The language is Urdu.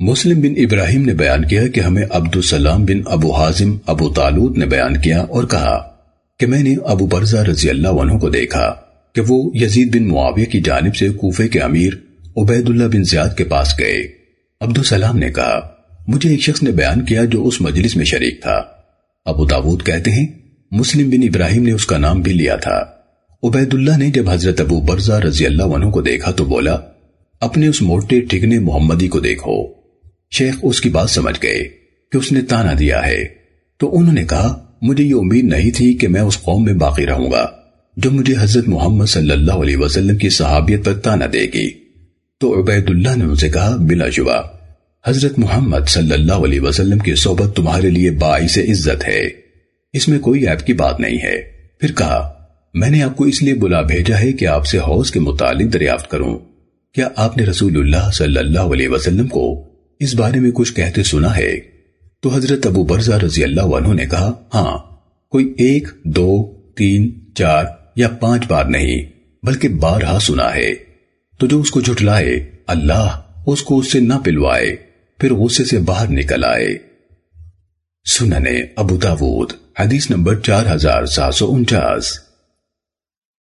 مسلم بن ابراہیم نے بیان کیا کہ ہمیں عبد السلام بن ابو حازم ابو تالود نے بیان کیا اور کہا کہ میں نے ابو برزہ رضی اللہ عنہ کو دیکھا کہ وہ یزید بن معاویہ کی جانب سے کوفے کے امیر عبید اللہ بن زیاد کے پاس گئے۔ عبد السلام نے کہا، مجھے ایک شخص نے بیان کیا جو اس مجلس میں شریک تھا۔ ابو داود کہتے ہیں، مسلم بن ابراہیم نے اس کا نام بھی لیا تھا۔ عبید اللہ نے جب حضرت ابو برزہ رضی اللہ عنہ کو دیکھا تو بولا، اپنے اس موٹے ٹھگنے محمدی کو دیکھو۔ شیخ اس کی بات سمجھ گئے کہ اس نے تانا دیا ہے۔ تو انہوں نے کہا، مجھے یہ امید نہیں تھی کہ میں اس قوم میں باقی رہوں گا، جو مجھے حضرت محمد صلی اللہ علیہ وسلم کی صحابیت پر تانا دے گی۔ تو عبید اللہ نے اسے کہا، بلا شبہ، حضرت محمد صلی اللہ علیہ وسلم کی صحبت تمہارے لیے باعث عزت ہے۔ اس میں کوئی عیب کی بات نہیں ہے۔ پھر کہا، میں نے آپ کو اس لیے بلا بھیجا ہے کہ آپ سے حوض کے متعلق دریافت کروں۔ کیا آپ نے رسول اللہ صلی اللہ علیہ وسلم کو اس بارے میں کچھ کہتے سنا ہے۔ تو حضرت ابو برزہ رضی اللہ عنہ نے کہا ہاں کوئی ایک، دو، تین، چار یا پانچ بار نہیں، بلکہ بارہا سنا ہے۔ تو جو اس کو جھٹلائے، اللہ اس کو اس سے نہ پلوائے، پھر غصے سے باہر نکل آئے۔ سننے ابو داود، حدیث نمبر چار ہزار سات سو انچاس۔